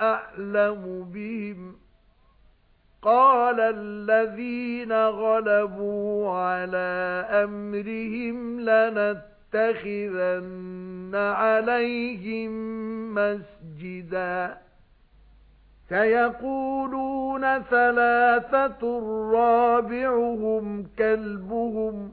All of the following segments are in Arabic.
أَعْلَمُ بِهِمْ قَالَ الَّذِينَ غَلَبُوا عَلَى أَمْرِهِمْ لَنَتَّخِذَنَّ عَلَيْهِمْ مَسْجِدًا سَيَقُولُونَ ثَلَاثَةٌ رَابِعُهُمْ كَلْبُهُمْ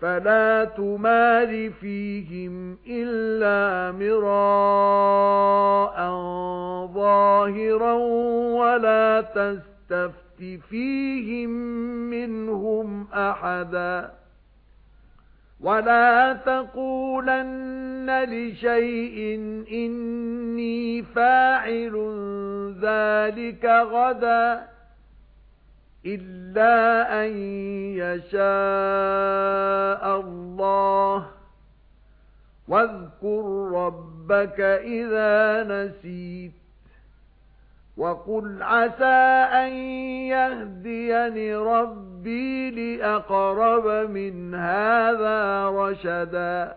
فَلَا تُمَارِ فِيهِمْ إِلَّا مِرَاءً ظَاهِرًا وَلَا تَسْتَفْتِ فِيهِمْ مِنْهُمْ أَحَدًا. وَلَا تَقُولَنَّ لِشَيْءٍ إِنِّي فَاعِلٌ ذَلِكَ غَدًا. إِلَّا أَن يَشَاءَ اللَّهُ وَاذْكُر رَّبَّكَ إِذَا نَسِيتَ وَقُلْ عَسَى أَن يَهْدِيَنِ رَبِّي لِأَقْرَبَ مِنْ هَذَا رَشَدًا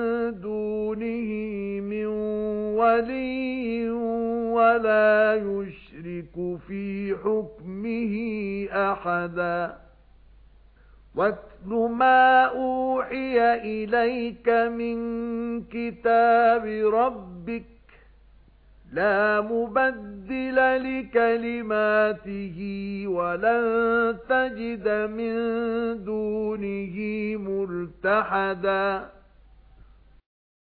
دُونِهِ مِن وَلِيٍّ وَلَا يُشْرِكُ فِي حُكْمِهِ أَحَدًا. وَاتْلُ مَا أُوحِيَ إِلَيْكَ مِنْ كِتَابِ رَبِّكَ لَا مُبَدِّلَ لِكَلِمَاتِهِ وَلَن تَجِدَ مِن دُونِهِ مُلْتَحَدًا.